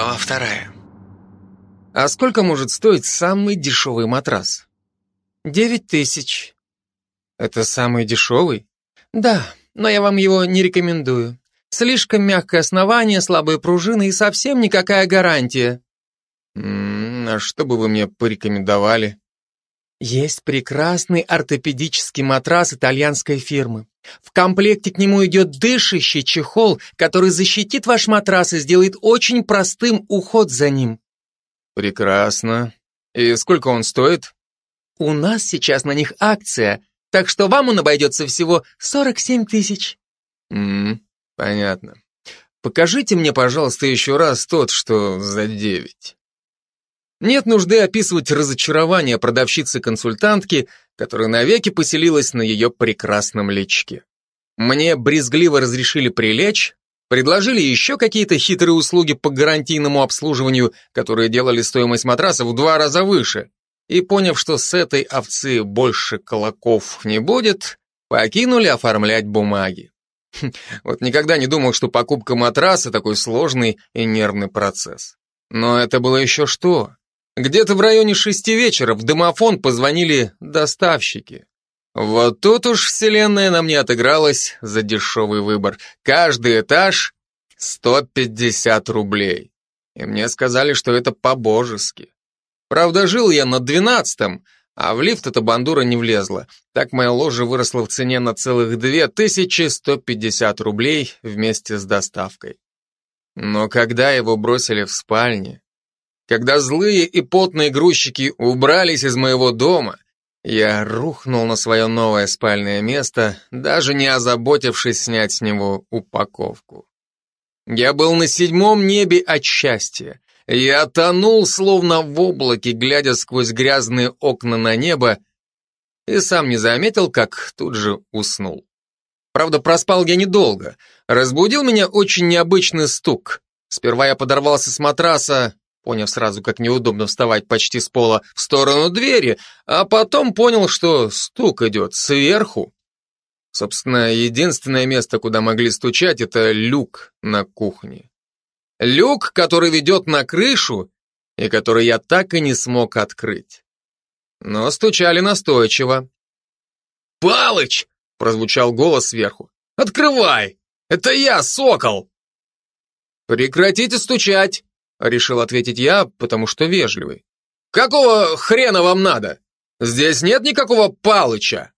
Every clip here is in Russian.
Глава вторая. А сколько может стоить самый дешевый матрас? Девять тысяч. Это самый дешевый? Да, но я вам его не рекомендую. Слишком мягкое основание, слабые пружины и совсем никакая гарантия. М -м, а что бы вы мне порекомендовали? Есть прекрасный ортопедический матрас итальянской фирмы. В комплекте к нему идет дышащий чехол, который защитит ваш матрас и сделает очень простым уход за ним. Прекрасно. И сколько он стоит? У нас сейчас на них акция, так что вам он обойдется всего 47 тысяч. М понятно. Покажите мне, пожалуйста, еще раз тот, что за девять. Нет нужды описывать разочарование продавщицы-консультантки, которая навеки поселилась на ее прекрасном личке. Мне брезгливо разрешили прилечь, предложили еще какие-то хитрые услуги по гарантийному обслуживанию, которые делали стоимость матраса в два раза выше, и, поняв, что с этой овцы больше колоков не будет, покинули оформлять бумаги. Хм, вот никогда не думал, что покупка матраса такой сложный и нервный процесс. Но это было еще что? Где-то в районе шести вечера в домофон позвонили доставщики. Вот тут уж вселенная на мне отыгралась за дешевый выбор. Каждый этаж 150 рублей. И мне сказали, что это по-божески. Правда, жил я на двенадцатом, а в лифт эта бандура не влезла. Так моя ложа выросла в цене на целых 2150 рублей вместе с доставкой. Но когда его бросили в спальне, когда злые и потные грузчики убрались из моего дома, я рухнул на свое новое спальное место, даже не озаботившись снять с него упаковку. Я был на седьмом небе от счастья. Я тонул, словно в облаке, глядя сквозь грязные окна на небо, и сам не заметил, как тут же уснул. Правда, проспал я недолго. Разбудил меня очень необычный стук. Сперва я подорвался с матраса, поняв сразу, как неудобно вставать почти с пола в сторону двери, а потом понял, что стук идет сверху. Собственно, единственное место, куда могли стучать, это люк на кухне. Люк, который ведет на крышу, и который я так и не смог открыть. Но стучали настойчиво. «Палыч!» — прозвучал голос сверху. «Открывай! Это я, сокол!» «Прекратите стучать!» Решил ответить я, потому что вежливый. «Какого хрена вам надо? Здесь нет никакого Палыча!»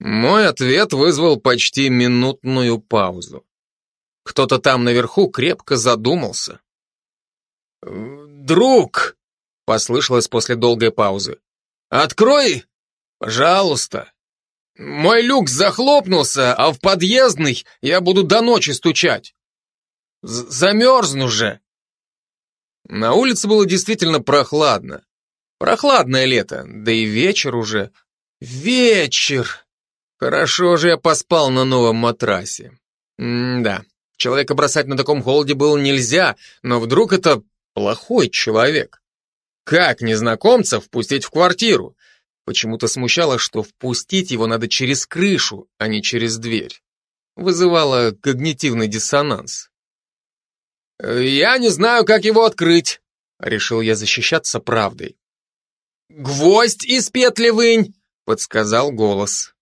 Мой ответ вызвал почти минутную паузу. Кто-то там наверху крепко задумался. «Друг!» — послышалось после долгой паузы. «Открой, пожалуйста. Мой люк захлопнулся, а в подъездный я буду до ночи стучать. З Замерзну же!» На улице было действительно прохладно. Прохладное лето, да и вечер уже. Вечер! Хорошо же я поспал на новом матрасе. М-да, человека бросать на таком холоде было нельзя, но вдруг это плохой человек. Как незнакомца впустить в квартиру? Почему-то смущало, что впустить его надо через крышу, а не через дверь. Вызывало когнитивный диссонанс. «Я не знаю, как его открыть», — решил я защищаться правдой. «Гвоздь из петли вынь», — подсказал голос.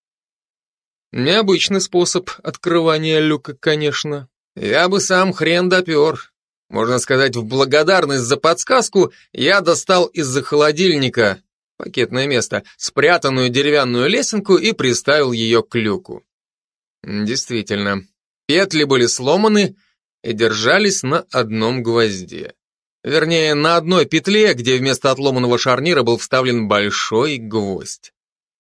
Необычный способ открывания люка, конечно. Я бы сам хрен допер. Можно сказать, в благодарность за подсказку я достал из-за холодильника пакетное место, спрятанную деревянную лесенку и приставил ее к люку. Действительно, петли были сломаны, и держались на одном гвозде. Вернее, на одной петле, где вместо отломанного шарнира был вставлен большой гвоздь.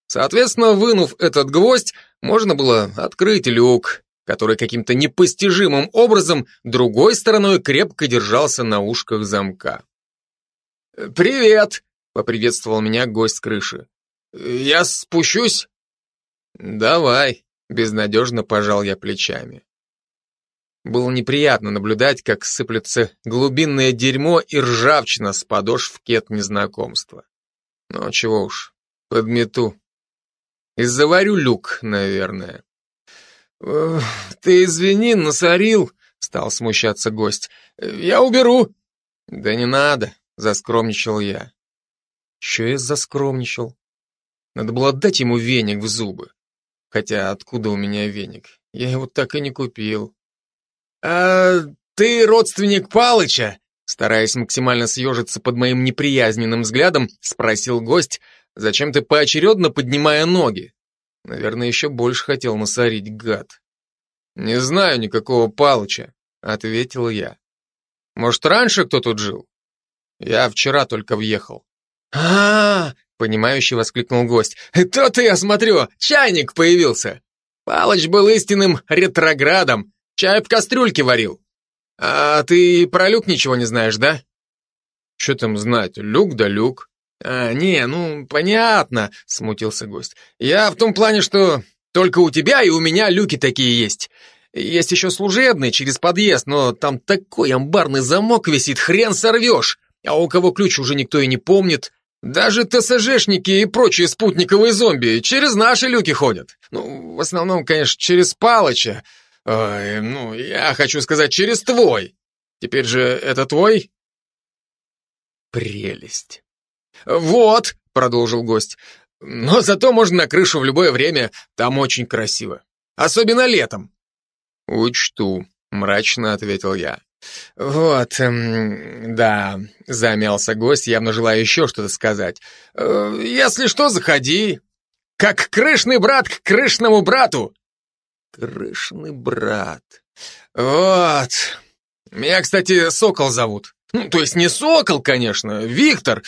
Соответственно, вынув этот гвоздь, можно было открыть люк, который каким-то непостижимым образом другой стороной крепко держался на ушках замка. «Привет!» — поприветствовал меня гость с крыши. «Я спущусь?» «Давай», — безнадежно пожал я плечами. Было неприятно наблюдать, как сыплется глубинное дерьмо и ржавчина с подошв кет незнакомства. Но чего уж, подмету. И заварю люк, наверное. «Ты извини, насорил», — стал смущаться гость. «Я уберу», Да не надо, заскромничал я. Че я заскромничал? Надо было дать ему веник в зубы. Хотя откуда у меня веник? Я его так и не купил. А ты родственник Палыча? Стараясь максимально съежиться под моим неприязненным взглядом, спросил гость, зачем ты поочередно поднимая ноги? Наверное, еще больше хотел насорить, гад. Не знаю никакого Палыча, ответил я. Может, раньше кто тут жил? Я вчера только въехал. а, -а, -а понимающе воскликнул гость. «То-то я смотрю, чайник появился. Палыч был истинным ретроградом, чай в кастрюльке варил. А ты про люк ничего не знаешь, да?» «Что там знать, люк да люк». «А, не, ну, понятно», — смутился гость. «Я в том плане, что только у тебя и у меня люки такие есть. Есть еще служебный через подъезд, но там такой амбарный замок висит, хрен сорвешь. А у кого ключ уже никто и не помнит. Даже ТСЖшники и прочие спутниковые зомби через наши люки ходят. Ну, в основном, конечно, через Палыча. Ой, ну, я хочу сказать, через твой. Теперь же это твой? Прелесть. Вот, продолжил гость. Но зато можно на крышу в любое время, там очень красиво. Особенно летом. Учту, мрачно ответил я. «Вот, эм, да», — замялся гость, явно желая еще что-то сказать. «Э, «Если что, заходи. Как крышный брат к крышному брату». «Крышный брат. Вот. Меня, кстати, Сокол зовут. Ну, то есть не Сокол, конечно, Виктор,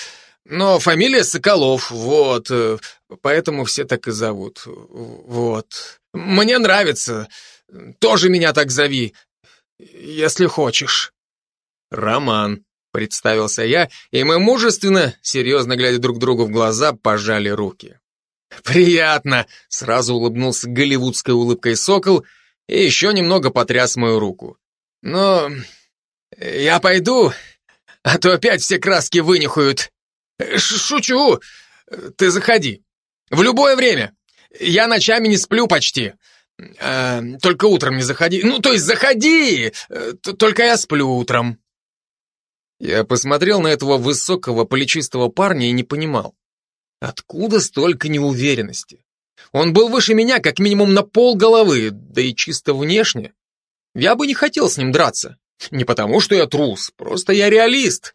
но фамилия Соколов, вот. Э, поэтому все так и зовут. Вот. Мне нравится. Тоже меня так зови если хочешь». «Роман», — представился я, и мы мужественно, серьезно глядя друг другу в глаза, пожали руки. «Приятно!» — сразу улыбнулся голливудской улыбкой сокол и еще немного потряс мою руку. «Но я пойду, а то опять все краски вынюхают. Шучу! Ты заходи. В любое время. Я ночами не сплю почти. Э, только утром не заходи. Ну, то есть заходи! Только я сплю утром. Я посмотрел на этого высокого, плечистого парня и не понимал. Откуда столько неуверенности? Он был выше меня как минимум на пол головы, да и чисто внешне. Я бы не хотел с ним драться. Не потому, что я трус, просто я реалист.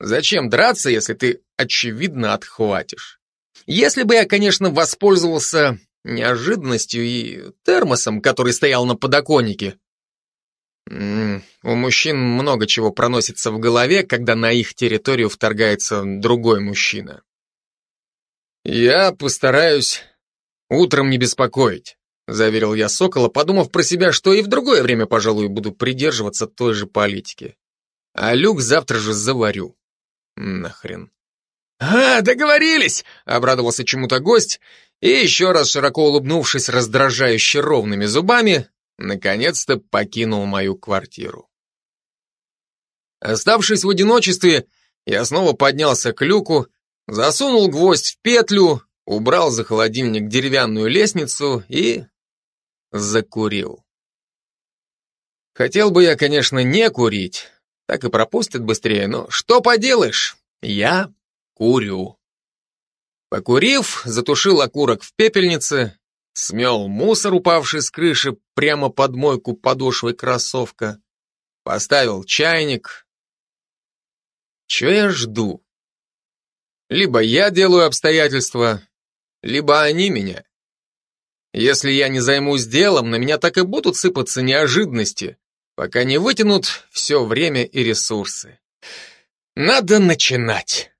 Зачем драться, если ты очевидно отхватишь? Если бы я, конечно, воспользовался неожиданностью и термосом, который стоял на подоконнике. У мужчин много чего проносится в голове, когда на их территорию вторгается другой мужчина. «Я постараюсь утром не беспокоить», — заверил я Сокола, подумав про себя, что и в другое время, пожалуй, буду придерживаться той же политики. А люк завтра же заварю. Нахрен. «А, договорились!» — обрадовался чему-то гость и еще раз широко улыбнувшись раздражающе ровными зубами, наконец-то покинул мою квартиру. Оставшись в одиночестве, я снова поднялся к люку, засунул гвоздь в петлю, убрал за холодильник деревянную лестницу и закурил. Хотел бы я, конечно, не курить, так и пропустят быстрее, но что поделаешь, я курю. Покурив, затушил окурок в пепельнице, смел мусор, упавший с крыши, прямо под мойку подошвой кроссовка, поставил чайник. Че я жду? Либо я делаю обстоятельства, либо они меня. Если я не займусь делом, на меня так и будут сыпаться неожиданности, пока не вытянут все время и ресурсы. Надо начинать.